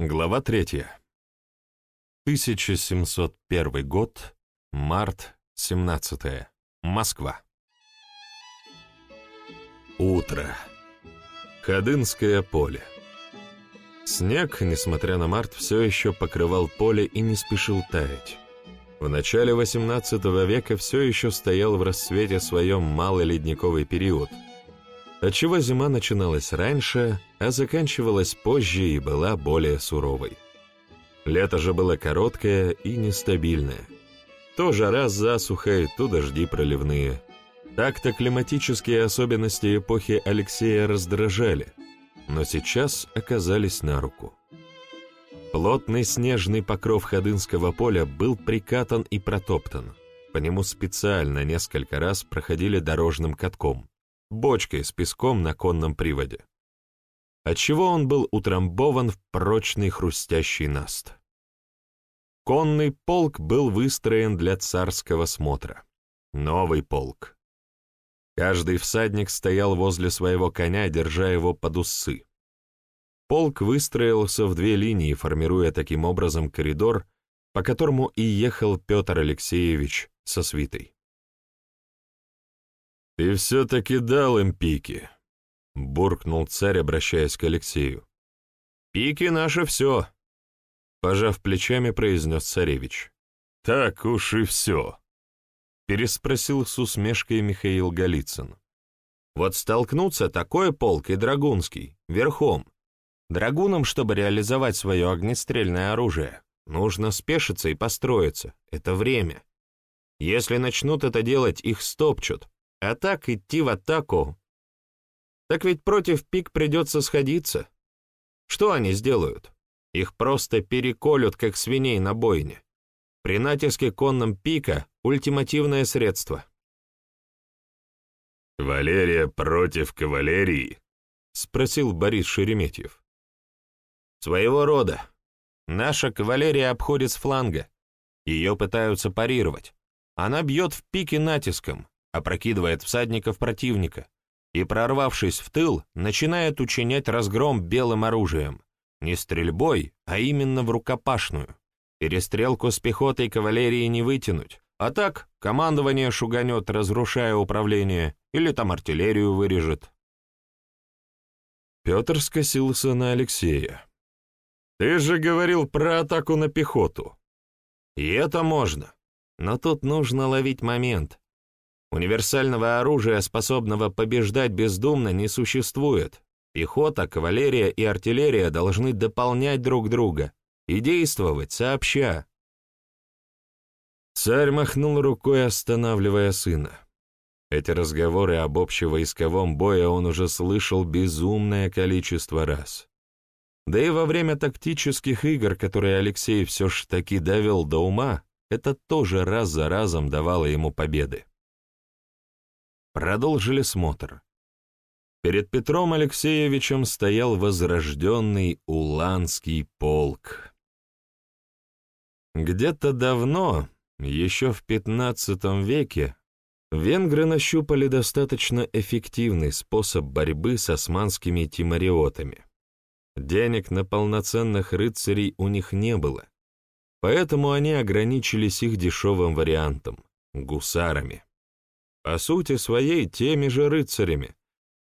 Глава третья. 1701 год, март, 17 Москва. Утро. Ходынское поле. Снег, несмотря на март, все еще покрывал поле и не спешил таять. В начале XVIII века все еще стоял в расцвете своем малый ледниковый период, отчего зима начиналась раньше, а заканчивалась позже и была более суровой. Лето же было короткое и нестабильное. То жара с засухой, то дожди проливные. Так-то климатические особенности эпохи Алексея раздражали, но сейчас оказались на руку. Плотный снежный покров Ходынского поля был прикатан и протоптан. По нему специально несколько раз проходили дорожным катком, бочкой с песком на конном приводе отчего он был утрамбован в прочный хрустящий наст. Конный полк был выстроен для царского смотра. Новый полк. Каждый всадник стоял возле своего коня, держа его под усы. Полк выстроился в две линии, формируя таким образом коридор, по которому и ехал Петр Алексеевич со свитой. «Ты все-таки дал им пики», — буркнул царь, обращаясь к Алексею. «Пики — наше все», — пожав плечами, произнес царевич. «Так уж и все», — переспросил с усмешкой Михаил Голицын. «Вот столкнуться такой полк и драгунский, верхом. Драгунам, чтобы реализовать свое огнестрельное оружие, нужно спешиться и построиться. Это время. Если начнут это делать, их стопчут. А так идти в атаку так ведь против пик придется сходиться. Что они сделают? Их просто переколют, как свиней на бойне. При натиске конном пика — ультимативное средство. «Кавалерия против кавалерии?» — спросил Борис Шереметьев. «Своего рода. Наша кавалерия обходит с фланга. Ее пытаются парировать. Она бьет в пике натиском, опрокидывает всадников противника и, прорвавшись в тыл, начинает учинять разгром белым оружием. Не стрельбой, а именно в рукопашную. Перестрелку с пехотой кавалерии не вытянуть, а так командование шуганет, разрушая управление, или там артиллерию вырежет. Петр скосился на Алексея. «Ты же говорил про атаку на пехоту». «И это можно. Но тут нужно ловить момент. Универсального оружия, способного побеждать бездумно, не существует. Пехота, кавалерия и артиллерия должны дополнять друг друга и действовать сообща. Царь махнул рукой, останавливая сына. Эти разговоры об общевойсковом бое он уже слышал безумное количество раз. Да и во время тактических игр, которые Алексей все ж таки довел до ума, это тоже раз за разом давало ему победы. Продолжили смотр. Перед Петром Алексеевичем стоял возрожденный Уланский полк. Где-то давно, еще в XV веке, венгры нащупали достаточно эффективный способ борьбы с османскими тимариотами. Денег на полноценных рыцарей у них не было, поэтому они ограничились их дешевым вариантом — гусарами по сути своей теми же рыцарями,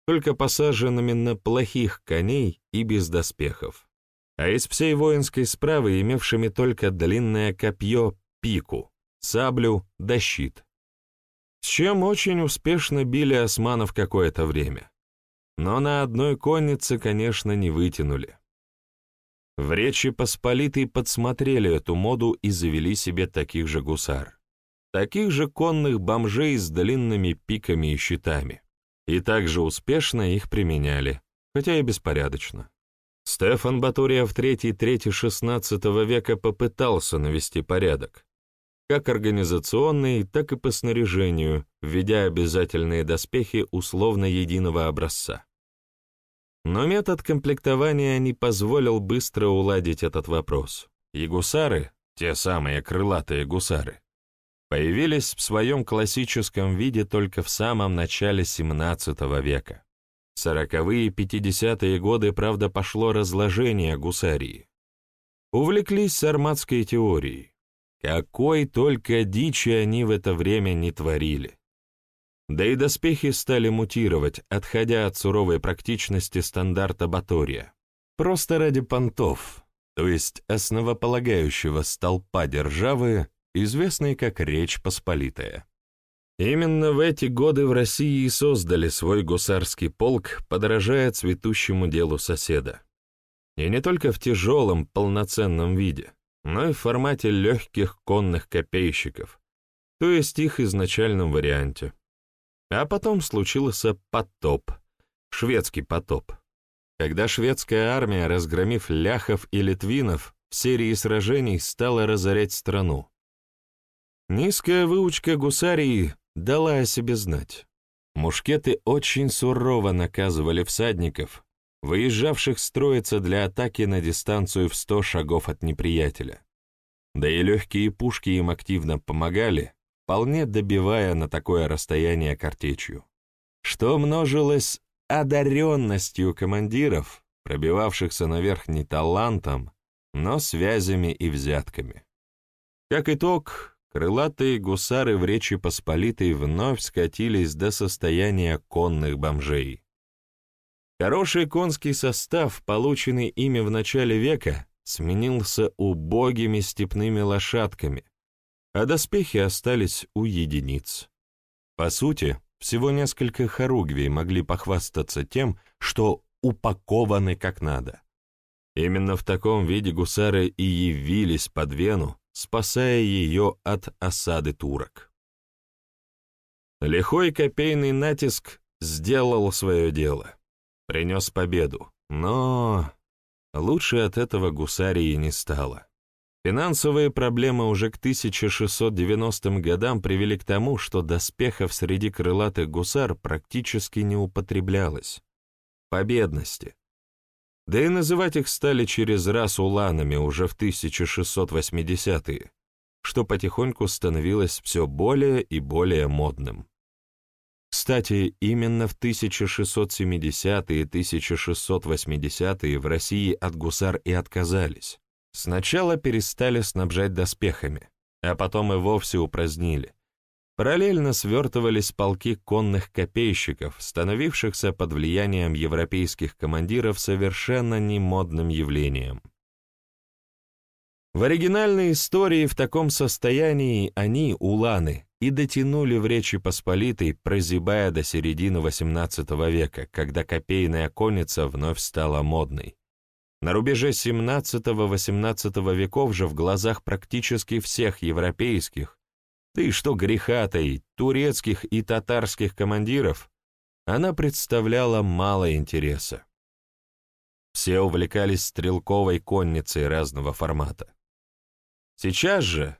только посаженными на плохих коней и без доспехов, а из всей воинской справы имевшими только длинное копье пику, саблю да щит. С чем очень успешно били османов какое-то время. Но на одной коннице, конечно, не вытянули. В Речи Посполитой подсмотрели эту моду и завели себе таких же гусар таких же конных бомжей с длинными пиками и щитами. И также успешно их применяли, хотя и беспорядочно. Стефан Батурия в третьей трети XVI века попытался навести порядок, как организационный, так и по снаряжению, введя обязательные доспехи условно единого образца. Но метод комплектования не позволил быстро уладить этот вопрос, и гусары, те самые крылатые гусары, появились в своем классическом виде только в самом начале XVII века. Сороковые и пятидесятые годы, правда, пошло разложение гусарии. увлеклись сарматской теорией. Какой только дичи они в это время не творили. Да и доспехи стали мутировать, отходя от суровой практичности стандарта Батория. Просто ради понтов, то есть основополагающего столпа державы, известной как Речь Посполитая. Именно в эти годы в России и создали свой гусарский полк, подражая цветущему делу соседа. И не только в тяжелом, полноценном виде, но и в формате легких конных копейщиков, то есть их изначальном варианте. А потом случился потоп, шведский потоп, когда шведская армия, разгромив ляхов и литвинов, в серии сражений стала разорять страну. Низкая выучка гусарии дала о себе знать. Мушкеты очень сурово наказывали всадников, выезжавших строиться для атаки на дистанцию в сто шагов от неприятеля. Да и легкие пушки им активно помогали, вполне добивая на такое расстояние картечью, что множилось одаренностью командиров, пробивавшихся наверх не талантом, но связями и взятками. Как итог, крылатые гусары в Речи Посполитой вновь скатились до состояния конных бомжей. Хороший конский состав, полученный ими в начале века, сменился убогими степными лошадками, а доспехи остались у единиц. По сути, всего несколько хоругвий могли похвастаться тем, что упакованы как надо. Именно в таком виде гусары и явились под Вену, спасая ее от осады турок. Лихой копейный натиск сделал свое дело принес победу, но лучше от этого гусарии не стало. Финансовые проблемы уже к 1690 годам привели к тому, что доспехов среди крылатых гусар практически не употреблялось. По бедности. Да и называть их стали через раз уланами уже в 1680-е, что потихоньку становилось все более и более модным. Кстати, именно в 1670-е и 1680-е в России от гусар и отказались. Сначала перестали снабжать доспехами, а потом и вовсе упразднили. Параллельно свертывались полки конных копейщиков, становившихся под влиянием европейских командиров совершенно немодным явлением. В оригинальной истории в таком состоянии они, уланы, и дотянули в Речи Посполитой, прозябая до середины XVIII века, когда копейная конница вновь стала модной. На рубеже XVII-XVIII веков же в глазах практически всех европейских, ты что греха таить, турецких и татарских командиров, она представляла мало интереса. Все увлекались стрелковой конницей разного формата. Сейчас же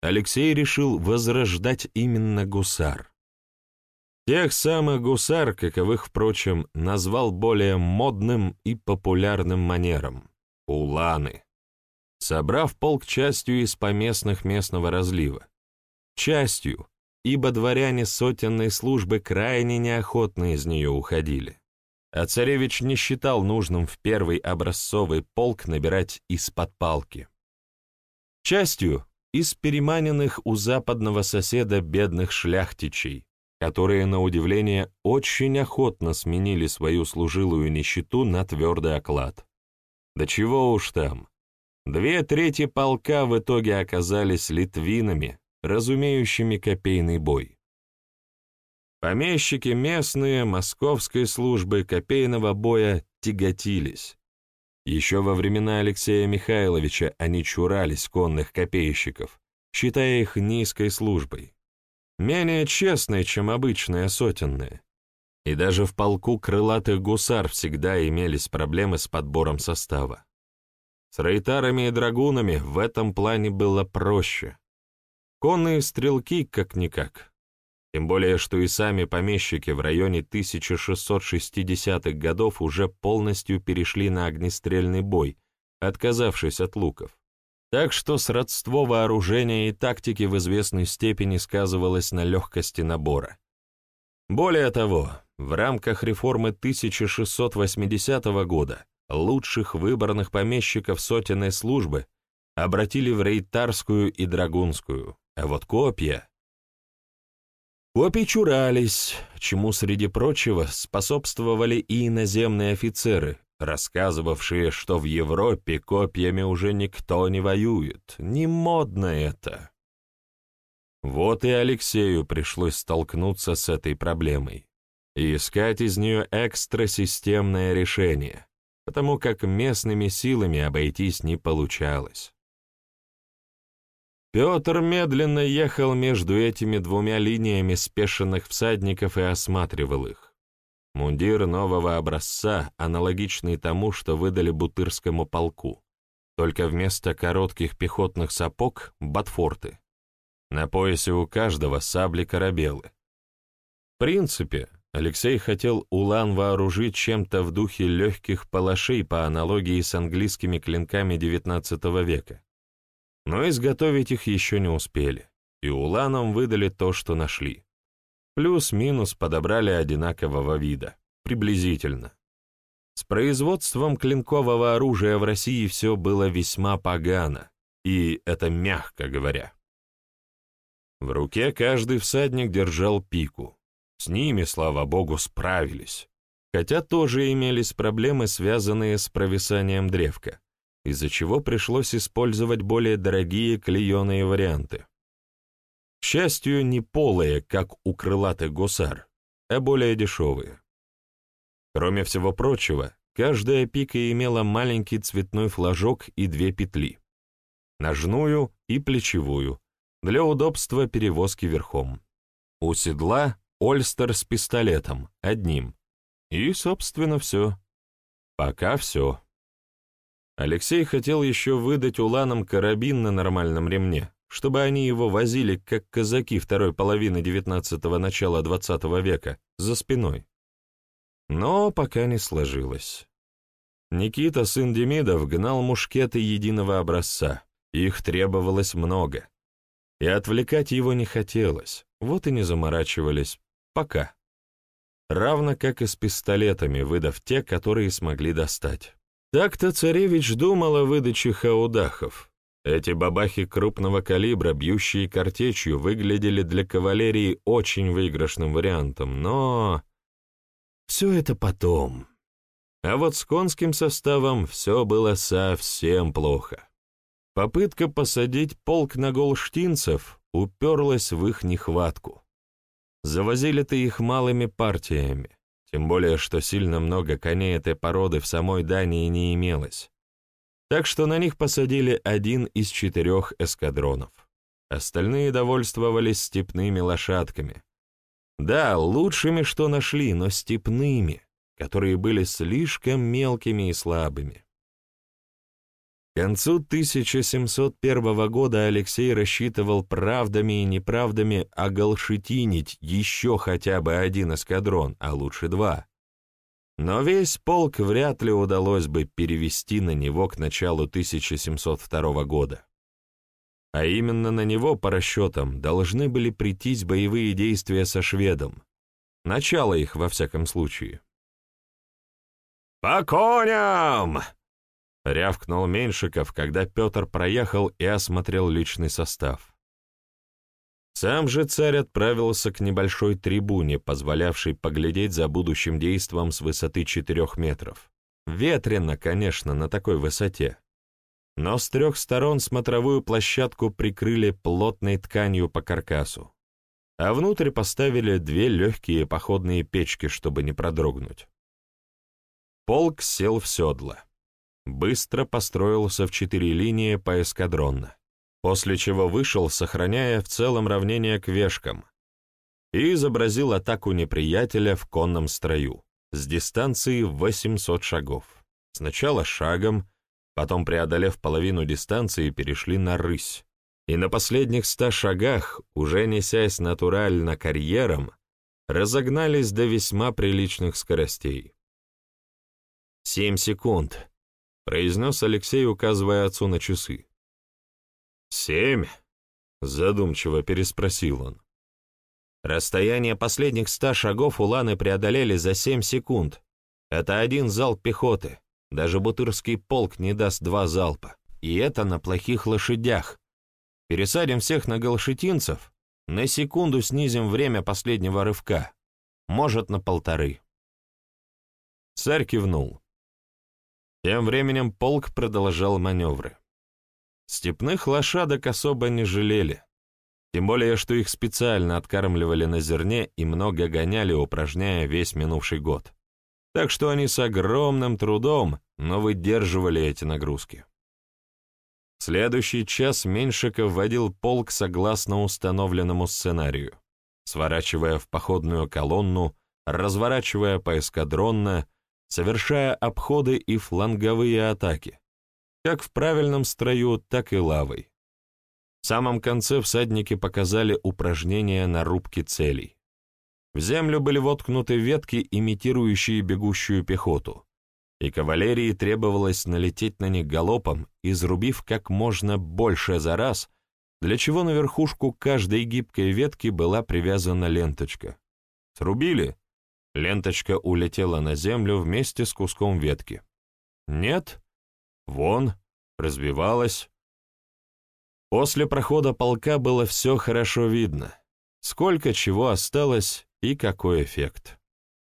Алексей решил возрождать именно гусар. Тех самых гусар, каковых, впрочем, назвал более модным и популярным манером — уланы, собрав полк частью из поместных местного разлива. Частью, ибо дворяне сотенной службы крайне неохотно из нее уходили. А царевич не считал нужным в первый образцовый полк набирать из-под палки. Частью из переманенных у западного соседа бедных шляхтичей, которые, на удивление, очень охотно сменили свою служилую нищету на твердый оклад. Да чего уж там. Две трети полка в итоге оказались литвинами, разумеющими копейный бой. Помещики местные московской службы копейного боя тяготились, еще во времена Алексея Михайловича они чурались конных копейщиков, считая их низкой службой, менее честной, чем обычные сотенные. И даже в полку крылатых гусар всегда имелись проблемы с подбором состава. С рейтарами и драгунами в этом плане было проще. Конные стрелки как-никак, тем более, что и сами помещики в районе 1660-х годов уже полностью перешли на огнестрельный бой, отказавшись от луков. Так что сродство вооружения и тактики в известной степени сказывалось на легкости набора. Более того, в рамках реформы 1680 года лучших выборных помещиков сотенной службы обратили в рейтарскую и драгунскую, а вот копья... Копий чурались, чему, среди прочего, способствовали и иноземные офицеры, рассказывавшие, что в Европе копьями уже никто не воюет, не модно это. Вот и Алексею пришлось столкнуться с этой проблемой и искать из нее экстрасистемное решение, потому как местными силами обойтись не получалось. Петр медленно ехал между этими двумя линиями спешенных всадников и осматривал их. Мундир нового образца, аналогичный тому, что выдали Бутырскому полку, только вместо коротких пехотных сапог — ботфорты. На поясе у каждого сабли-корабелы. В принципе, Алексей хотел Улан вооружить чем-то в духе легких палашей по аналогии с английскими клинками XIX века. Но изготовить их еще не успели, и Уланам выдали то, что нашли. Плюс-минус подобрали одинакового вида, приблизительно. С производством клинкового оружия в России все было весьма погано, и это мягко говоря. В руке каждый всадник держал пику. С ними, слава богу, справились. Хотя тоже имелись проблемы, связанные с провисанием древка, из-за чего пришлось использовать более дорогие клееные варианты. К счастью, не полые, как у крылатых гусар, а более дешевые. Кроме всего прочего, каждая пика имела маленький цветной флажок и две петли. Ножную и плечевую, для удобства перевозки верхом. У седла Ольстер с пистолетом, одним. И, собственно, все. Пока все. Алексей хотел еще выдать уланам карабин на нормальном ремне, чтобы они его возили, как казаки второй половины XIX – начала XX века, за спиной. Но пока не сложилось. Никита, сын Демидов, гнал мушкеты единого образца. Их требовалось много. И отвлекать его не хотелось, вот и не заморачивались. Пока. Равно как и с пистолетами, выдав те, которые смогли достать. Так-то царевич думал о выдаче хаудахов. Эти бабахи крупного калибра, бьющие картечью, выглядели для кавалерии очень выигрышным вариантом, но... Все это потом. А вот с конским составом все было совсем плохо. Попытка посадить полк на голштинцев уперлась в их нехватку. Завозили-то их малыми партиями, тем более, что сильно много коней этой породы в самой Дании не имелось. Так что на них посадили один из четырех эскадронов. Остальные довольствовались степными лошадками. Да, лучшими, что нашли, но степными, которые были слишком мелкими и слабыми. К концу 1701 года Алексей рассчитывал правдами и неправдами оголшетинить еще хотя бы один эскадрон, а лучше два. Но весь полк вряд ли удалось бы перевести на него к началу 1702 года. А именно на него, по расчетам, должны были прийтись боевые действия со шведом. Начало их, во всяком случае. «По коням!» Рявкнул Меньшиков, когда Петр проехал и осмотрел личный состав. Сам же царь отправился к небольшой трибуне, позволявшей поглядеть за будущим действом с высоты четырех метров. Ветрено, конечно, на такой высоте. Но с трех сторон смотровую площадку прикрыли плотной тканью по каркасу, а внутрь поставили две легкие походные печки, чтобы не продрогнуть. Полк сел в седло быстро построился в четыре линии поэскадронно, после чего вышел, сохраняя в целом равнение к вешкам, и изобразил атаку неприятеля в конном строю с дистанции в 800 шагов. Сначала шагом, потом, преодолев половину дистанции, перешли на рысь, и на последних ста шагах, уже несясь натурально карьером, разогнались до весьма приличных скоростей. Семь секунд, произнес Алексей, указывая отцу на часы. «Семь?» — задумчиво переспросил он. Расстояние последних ста шагов уланы преодолели за семь секунд. Это один залп пехоты. даже Бутырский полк не даст два залпа. И это на плохих лошадях. Пересадим всех на голшетинцев, на секунду снизим время последнего рывка. Может, на полторы. Царь кивнул. Тем временем полк продолжал маневры. Степных лошадок особо не жалели. Тем более, что их специально откармливали на зерне и много гоняли, упражняя весь минувший год. Так что они с огромным трудом, но выдерживали эти нагрузки. следующий час Меньшиков водил полк согласно установленному сценарию, сворачивая в походную колонну, разворачивая поэскадронно, совершая обходы и фланговые атаки, как в правильном строю, так и лавой. В самом конце всадники показали упражнения на рубке целей. В землю были воткнуты ветки, имитирующие бегущую пехоту, и кавалерии требовалось налететь на них галопом, изрубив как можно больше за раз, для чего на верхушку каждой гибкой ветки была привязана ленточка. Срубили? Ленточка улетела на землю вместе с куском ветки. Нет? Вон, разбивалась, После прохода полка было все хорошо видно, сколько чего осталось и какой эффект.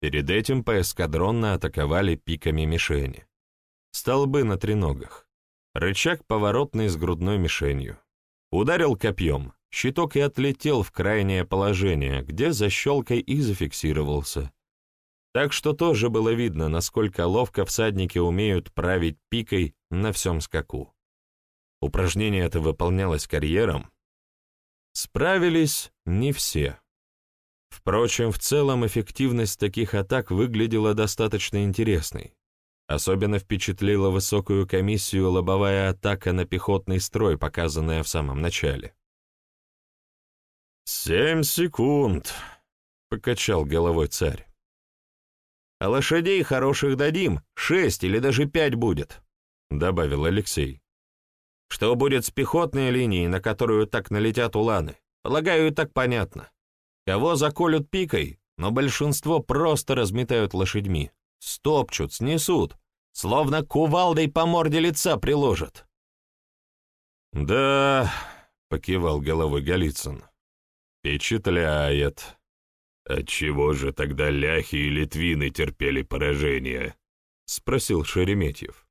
Перед этим поэскадронно атаковали пиками мишени. Столбы на треногах. Рычаг поворотный с грудной мишенью. Ударил копьем, щиток и отлетел в крайнее положение, где за щелкой и зафиксировался. Так что тоже было видно, насколько ловко всадники умеют править пикой на всем скаку. Упражнение это выполнялось карьером. Справились не все. Впрочем, в целом эффективность таких атак выглядела достаточно интересной. Особенно впечатлила высокую комиссию лобовая атака на пехотный строй, показанная в самом начале. «Семь секунд», — покачал головой царь. «А лошадей хороших дадим, шесть или даже пять будет», — добавил Алексей. Что будет с пехотной линией, на которую так налетят уланы? Полагаю, и так понятно. Кого заколют пикой, но большинство просто разметают лошадьми. Стопчут, снесут, словно кувалдой по морде лица приложат. «Да», — покивал головой Голицын, — «впечатляет. Отчего же тогда ляхи и литвины терпели поражение?» — спросил Шереметьев.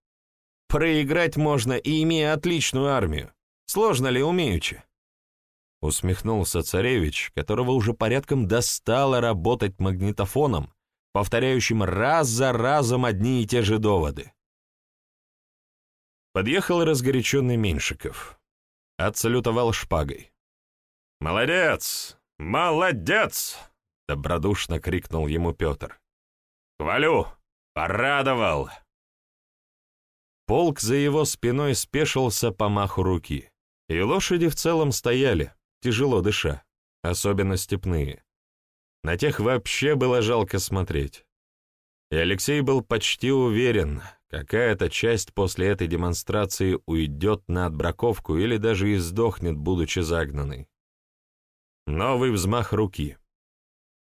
Проиграть можно и имея отличную армию. Сложно ли умеючи?» Усмехнулся царевич, которого уже порядком достало работать магнитофоном, повторяющим раз за разом одни и те же доводы. Подъехал разгоряченный Меньшиков. Отсалютовал шпагой. «Молодец! Молодец!» — добродушно крикнул ему Петр. «Хвалю! Порадовал!» Полк за его спиной спешился по маху руки, и лошади в целом стояли, тяжело дыша, особенно степные. На тех вообще было жалко смотреть. И Алексей был почти уверен, какая-то часть после этой демонстрации уйдет на отбраковку или даже и сдохнет, будучи загнанной. Новый взмах руки.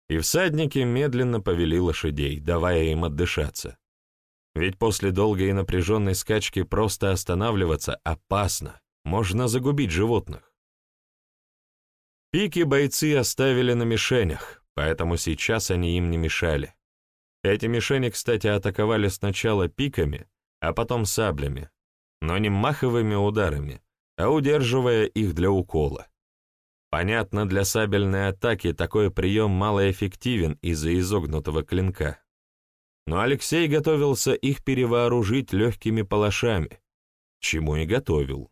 И всадники медленно повели лошадей, давая им отдышаться. Ведь после долгой и напряженной скачки просто останавливаться опасно, можно загубить животных. Пики бойцы оставили на мишенях, поэтому сейчас они им не мешали. Эти мишени, кстати, атаковали сначала пиками, а потом саблями, но не маховыми ударами, а удерживая их для укола. Понятно, для сабельной атаки такой прием малоэффективен из-за изогнутого клинка но Алексей готовился их перевооружить легкими палашами, чему и готовил.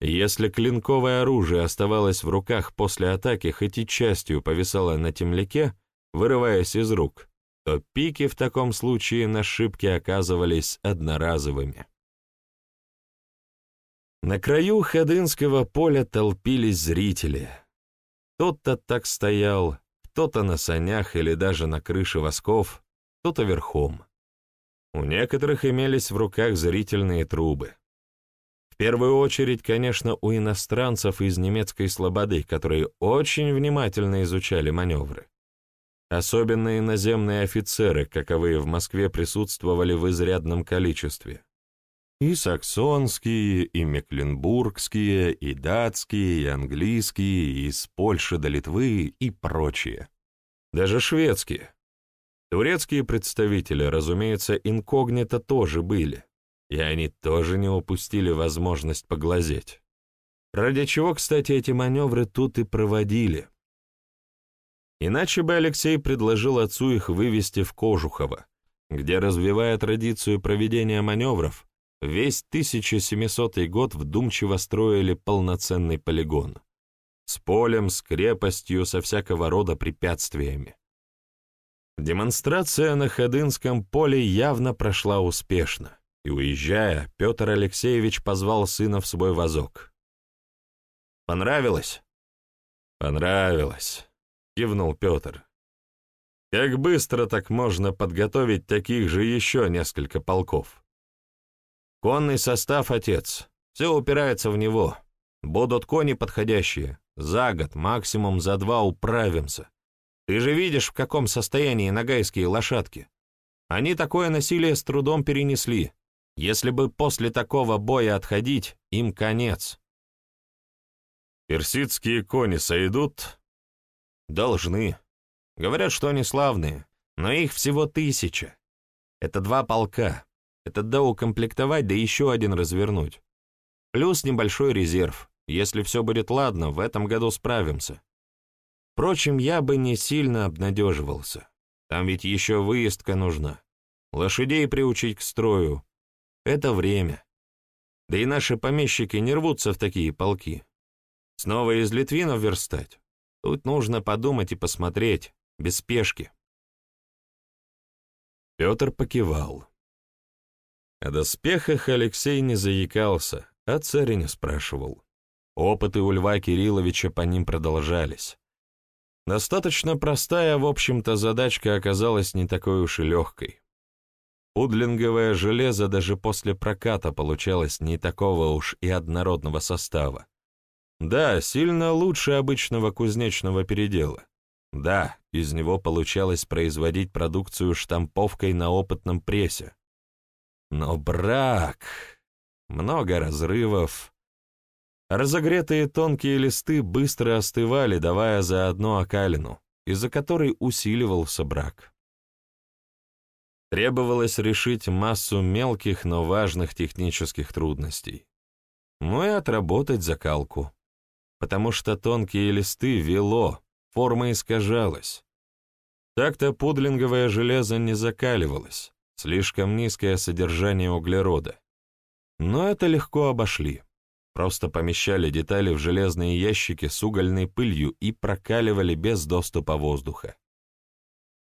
Если клинковое оружие оставалось в руках после атаки, хоть и частью повисало на темляке, вырываясь из рук, то пики в таком случае на шибке оказывались одноразовыми. На краю Ходынского поля толпились зрители. Кто-то так стоял, кто-то на санях или даже на крыше восков, кто-то верхом. У некоторых имелись в руках зрительные трубы. В первую очередь, конечно, у иностранцев из немецкой слободы, которые очень внимательно изучали маневры. Особенно иноземные офицеры, каковые в Москве присутствовали в изрядном количестве. И саксонские, и мекленбургские, и датские, и английские, и из Польши до Литвы, и прочие. Даже шведские. Турецкие представители, разумеется, инкогнито тоже были, и они тоже не упустили возможность поглазеть. Ради чего, кстати, эти маневры тут и проводили. Иначе бы Алексей предложил отцу их вывести в Кожухово, где, развивая традицию проведения маневров, Весь 1700 год вдумчиво строили полноценный полигон. С полем, с крепостью, со всякого рода препятствиями. Демонстрация на Ходынском поле явно прошла успешно, и, уезжая, Петр Алексеевич позвал сына в свой вазок. «Понравилось?» «Понравилось», — кивнул Петр. «Как быстро так можно подготовить таких же еще несколько полков?» Конный состав, отец. Все упирается в него. Будут кони подходящие. За год, максимум за два управимся. Ты же видишь, в каком состоянии нагайские лошадки. Они такое насилие с трудом перенесли. Если бы после такого боя отходить, им конец. Персидские кони сойдут? Должны. Говорят, что они славные, но их всего тысяча. Это два полка. Это доукомплектовать, да еще один развернуть. Плюс небольшой резерв. Если все будет ладно, в этом году справимся. Впрочем, я бы не сильно обнадеживался. Там ведь еще выездка нужна. Лошадей приучить к строю. Это время. Да и наши помещики не рвутся в такие полки. Снова из Литвинов верстать? Тут нужно подумать и посмотреть, без спешки. Петр покивал. О доспехах Алексей не заикался, а царя не спрашивал. Опыты у Льва Кирилловича по ним продолжались. Достаточно простая, в общем-то, задачка оказалась не такой уж и легкой. Пудлинговое железо даже после проката получалось не такого уж и однородного состава. Да, сильно лучше обычного кузнечного передела. Да, из него получалось производить продукцию штамповкой на опытном прессе. Но брак... Много разрывов. Разогретые тонкие листы быстро остывали, давая заодно окалину, из-за которой усиливался брак. Требовалось решить массу мелких, но важных технических трудностей. Ну и отработать закалку. Потому что тонкие листы вело, форма искажалась. Так-то пудлинговое железо не закаливалось. Слишком низкое содержание углерода. Но это легко обошли. Просто помещали детали в железные ящики с угольной пылью и прокаливали без доступа воздуха.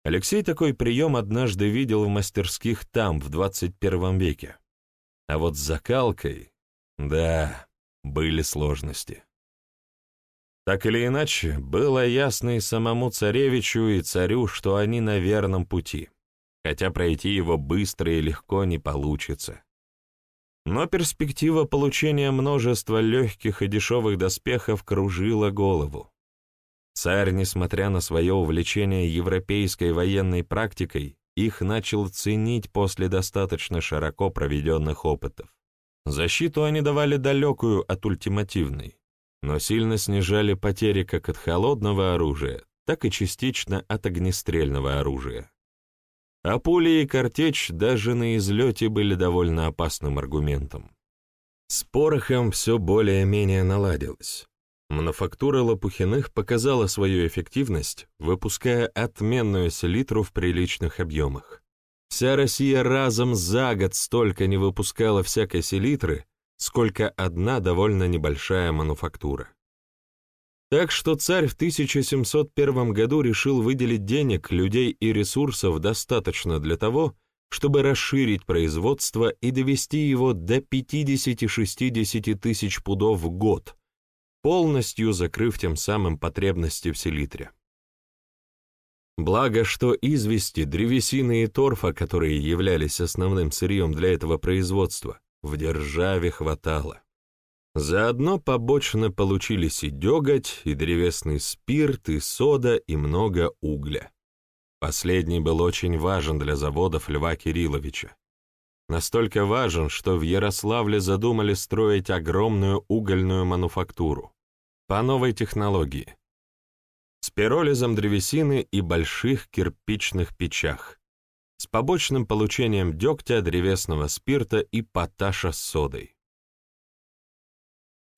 Алексей такой прием однажды видел в мастерских там, в 21 веке. А вот с закалкой, да, были сложности. Так или иначе, было ясно и самому царевичу, и царю, что они на верном пути хотя пройти его быстро и легко не получится. Но перспектива получения множества легких и дешевых доспехов кружила голову. Царь, несмотря на свое увлечение европейской военной практикой, их начал ценить после достаточно широко проведенных опытов. Защиту они давали далекую от ультимативной, но сильно снижали потери как от холодного оружия, так и частично от огнестрельного оружия. А пули и картечь даже на излете были довольно опасным аргументом. С порохом все более-менее наладилось. Мануфактура Лопухиных показала свою эффективность, выпуская отменную селитру в приличных объемах. Вся Россия разом за год столько не выпускала всякой селитры, сколько одна довольно небольшая мануфактура. Так что царь в 1701 году решил выделить денег, людей и ресурсов достаточно для того, чтобы расширить производство и довести его до 50-60 тысяч пудов в год, полностью закрыв тем самым потребности в селитре. Благо, что извести, древесины и торфа, которые являлись основным сырьем для этого производства, в державе хватало. Заодно побочно получились и деготь, и древесный спирт, и сода, и много угля. Последний был очень важен для заводов Льва Кирилловича. Настолько важен, что в Ярославле задумали строить огромную угольную мануфактуру по новой технологии с пиролизом древесины и больших кирпичных печах, с побочным получением дегтя, древесного спирта и поташа с содой.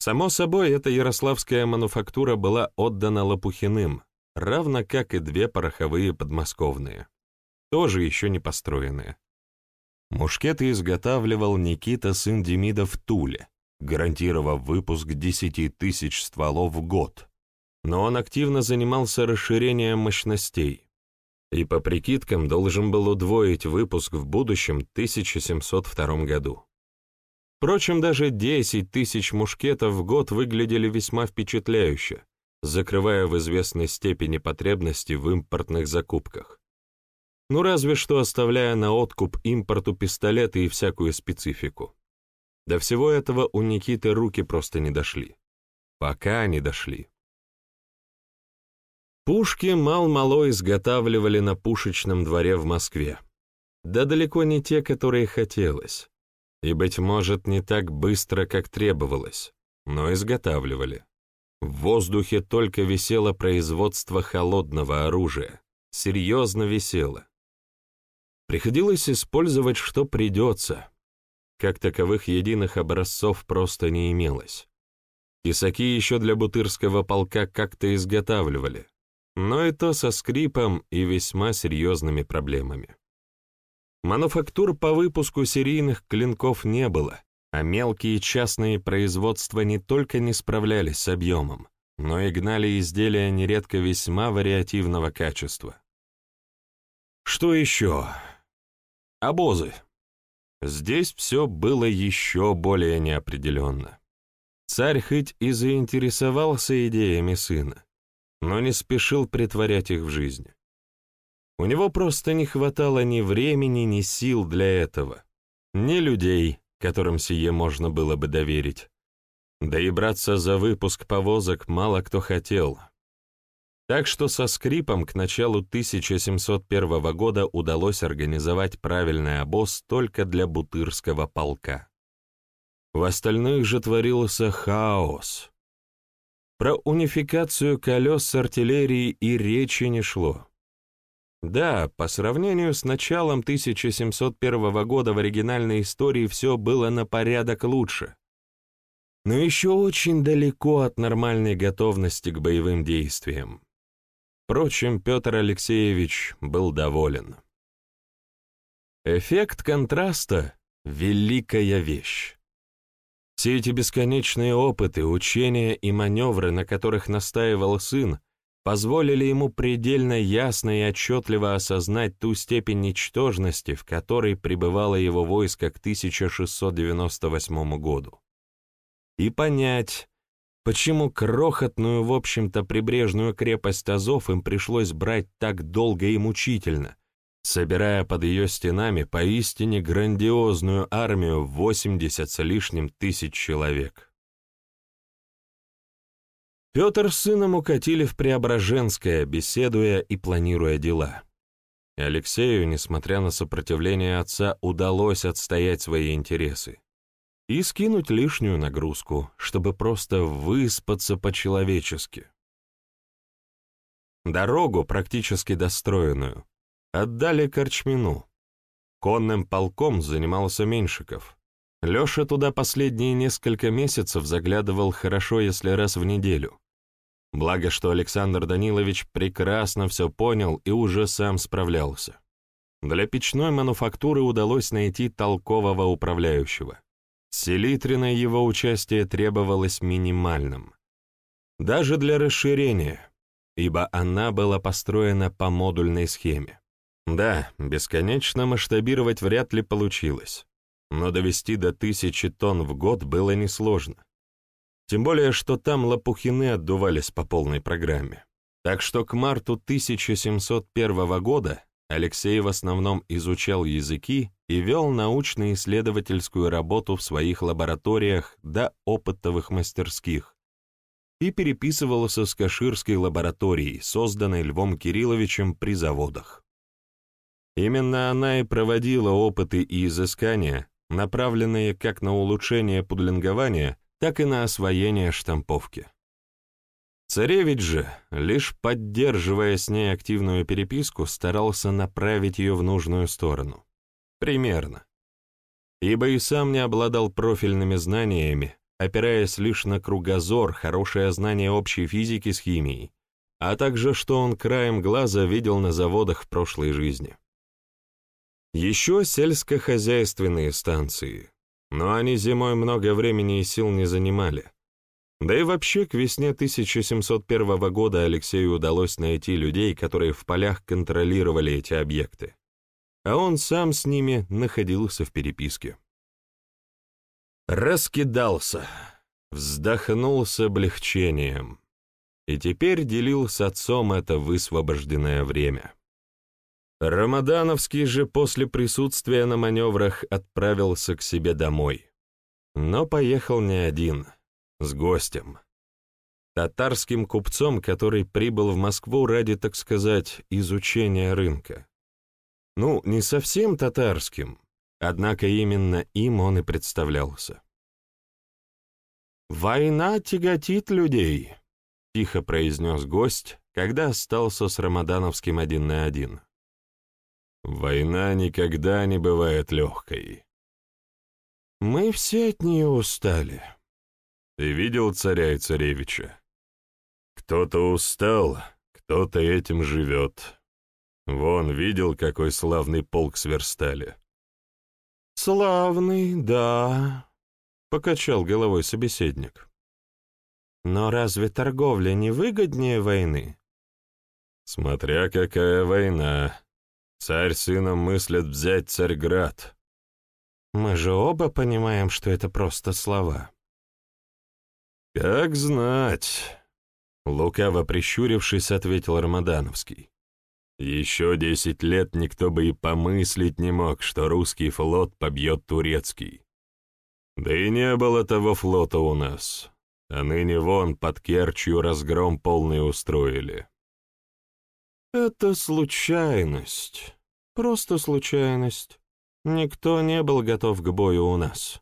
Само собой, эта ярославская мануфактура была отдана Лопухиным, равно как и две пороховые подмосковные, тоже еще не построенные. Мушкеты изготавливал Никита сын Демида в Туле, гарантировав выпуск 10 тысяч стволов в год, но он активно занимался расширением мощностей и по прикидкам должен был удвоить выпуск в будущем 1702 году. Впрочем, даже 10 тысяч мушкетов в год выглядели весьма впечатляюще, закрывая в известной степени потребности в импортных закупках. Ну разве что оставляя на откуп импорту пистолеты и всякую специфику. До всего этого у Никиты руки просто не дошли. Пока не дошли. Пушки мал-мало изготавливали на пушечном дворе в Москве. Да далеко не те, которые хотелось. И, быть может, не так быстро, как требовалось, но изготавливали. В воздухе только висело производство холодного оружия. Серьезно висело. Приходилось использовать, что придется. Как таковых единых образцов просто не имелось. Тесаки еще для бутырского полка как-то изготавливали, но и то со скрипом и весьма серьезными проблемами. Мануфактур по выпуску серийных клинков не было, а мелкие частные производства не только не справлялись с объемом, но и гнали изделия нередко весьма вариативного качества. Что еще? Обозы. Здесь все было еще более неопределенно. Царь хоть и заинтересовался идеями сына, но не спешил притворять их в жизнь. У него просто не хватало ни времени, ни сил для этого, ни людей, которым сие можно было бы доверить. Да и браться за выпуск повозок мало кто хотел. Так что со скрипом к началу 1701 года удалось организовать правильный обоз только для Бутырского полка. В остальных же творился хаос. Про унификацию колес с артиллерией и речи не шло. Да, по сравнению с началом 1701 года в оригинальной истории все было на порядок лучше. Но еще очень далеко от нормальной готовности к боевым действиям. Впрочем, Петр Алексеевич был доволен. Эффект контраста — великая вещь. Все эти бесконечные опыты, учения и маневры, на которых настаивал сын, позволили ему предельно ясно и отчетливо осознать ту степень ничтожности, в которой пребывало его войско к 1698 году. И понять, почему крохотную, в общем-то, прибрежную крепость Азов им пришлось брать так долго и мучительно, собирая под ее стенами поистине грандиозную армию в 80 с лишним тысяч человек. Петр с сыном укатили в Преображенское, беседуя и планируя дела. И Алексею, несмотря на сопротивление отца, удалось отстоять свои интересы и скинуть лишнюю нагрузку, чтобы просто выспаться по-человечески. Дорогу, практически достроенную, отдали Корчмину. Конным полком занимался Меньшиков. Леша туда последние несколько месяцев заглядывал хорошо, если раз в неделю. Благо, что Александр Данилович прекрасно все понял и уже сам справлялся. Для печной мануфактуры удалось найти толкового управляющего. С Селитриной его участие требовалось минимальным. Даже для расширения, ибо она была построена по модульной схеме. Да, бесконечно масштабировать вряд ли получилось, но довести до тысячи тонн в год было несложно. Тем более, что там лопухины отдувались по полной программе. Так что к марту 1701 года Алексей в основном изучал языки и вел научно-исследовательскую работу в своих лабораториях до опытовых мастерских и переписывался с Каширской лабораторией, созданной Львом Кирилловичем при заводах. Именно она и проводила опыты и изыскания, направленные как на улучшение пудлингования, так и на освоение штамповки. Царевич же, лишь поддерживая с ней активную переписку, старался направить ее в нужную сторону. Примерно. Ибо и сам не обладал профильными знаниями, опираясь лишь на кругозор, хорошее знание общей физики с химией, а также что он краем глаза видел на заводах в прошлой жизни. Еще сельскохозяйственные станции, но они зимой много времени и сил не занимали. Да и вообще к весне 1701 года Алексею удалось найти людей, которые в полях контролировали эти объекты, а он сам с ними находился в переписке. Раскидался, вздохнул с облегчением и теперь делил с отцом это высвобожденное время. Рамадановский же после присутствия на маневрах отправился к себе домой. Но поехал не один, с гостем. Татарским купцом, который прибыл в Москву ради, так сказать, изучения рынка. Ну, не совсем татарским, однако именно им он и представлялся. «Война тяготит людей», — тихо произнес гость, когда остался с Рамадановским один на один. Война никогда не бывает легкой. Мы все от нее устали. Ты видел царя и царевича? Кто-то устал, кто-то этим живет. Вон, видел, какой славный полк сверстали. Славный, да, — покачал головой собеседник. Но разве торговля не выгоднее войны? Смотря какая война, Царь сыном мыслят взять Царьград. Мы же оба понимаем, что это просто слова. Как знать, лукаво прищурившись, ответил Рамадановский. Еще десять лет никто бы и помыслить не мог, что русский флот побьет турецкий. Да и не было того флота у нас, а ныне вон под Керчью разгром полный устроили. Это случайность. Просто случайность. Никто не был готов к бою у нас.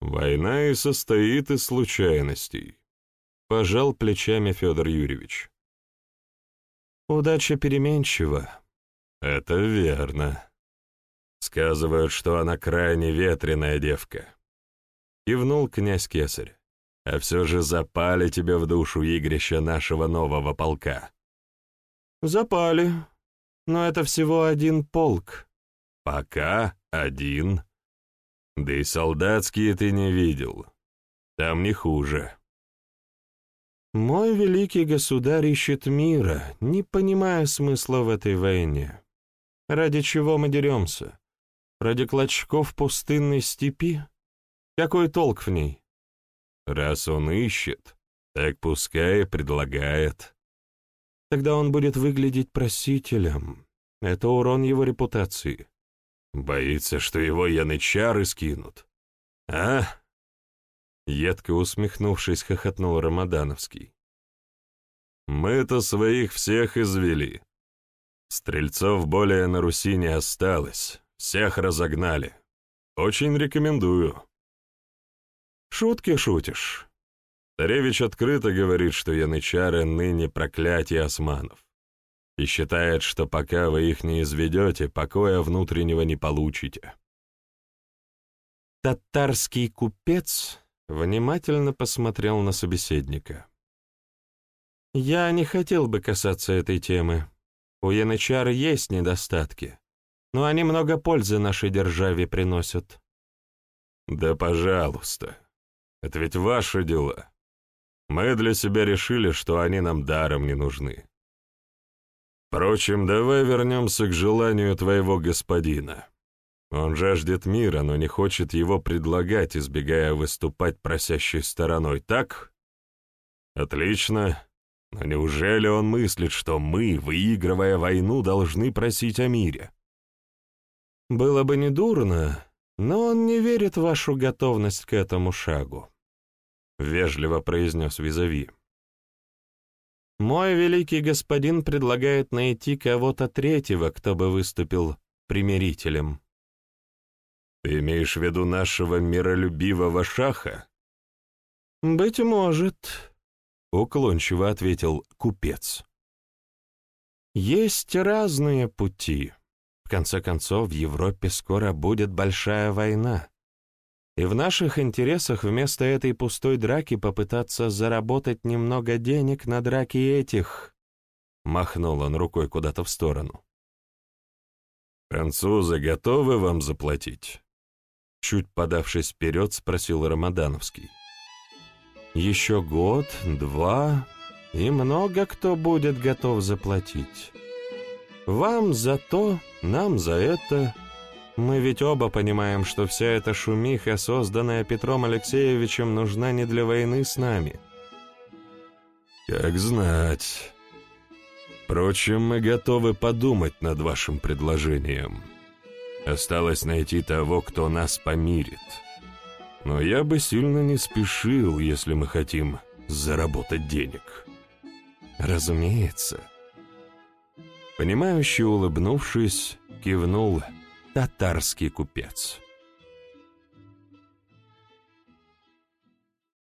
Война и состоит из случайностей. Пожал плечами Федор Юрьевич. Удача переменчива. Это верно. Сказывают, что она крайне ветреная девка. Кивнул князь Кесарь. А все же запали тебе в душу игрища нашего нового полка. «Запали. Но это всего один полк». «Пока один. Да и солдатские ты не видел. Там не хуже». «Мой великий государь ищет мира, не понимая смысла в этой войне. Ради чего мы деремся? Ради клочков пустынной степи? Какой толк в ней?» «Раз он ищет, так пускай предлагает». Тогда он будет выглядеть просителем. Это урон его репутации. Боится, что его янычары скинут. А? Едко усмехнувшись, хохотнул Рамадановский. Мы-то своих всех извели. Стрельцов более на Руси не осталось. Всех разогнали. Очень рекомендую. Шутки шутишь. Царевич открыто говорит, что янычары ныне проклятие османов, и считает, что пока вы их не изведете, покоя внутреннего не получите. Татарский купец внимательно посмотрел на собеседника. «Я не хотел бы касаться этой темы. У янычар есть недостатки, но они много пользы нашей державе приносят». «Да пожалуйста, это ведь ваши дела. Мы для себя решили, что они нам даром не нужны. Впрочем, давай вернемся к желанию твоего господина. Он жаждет мира, но не хочет его предлагать, избегая выступать просящей стороной, так? Отлично. Но неужели он мыслит, что мы, выигрывая войну, должны просить о мире? Было бы недурно, но он не верит в вашу готовность к этому шагу. — вежливо произнес Визави. Мой великий господин предлагает найти кого-то третьего, кто бы выступил примирителем. Ты имеешь в виду нашего миролюбивого шаха? Быть может, уклончиво ответил купец. Есть разные пути. В конце концов, в Европе скоро будет большая война. И в наших интересах вместо этой пустой драки попытаться заработать немного денег на драке этих. Махнул он рукой куда-то в сторону. «Французы готовы вам заплатить?» Чуть подавшись вперед, спросил Рамадановский. «Еще год, два, и много кто будет готов заплатить. Вам за то, нам за это, мы ведь оба понимаем, что вся эта шумиха, созданная Петром Алексеевичем, нужна не для войны с нами. Как знать. Впрочем, мы готовы подумать над вашим предложением. Осталось найти того, кто нас помирит. Но я бы сильно не спешил, если мы хотим заработать денег. Разумеется. Понимающе улыбнувшись, кивнул татарский купец.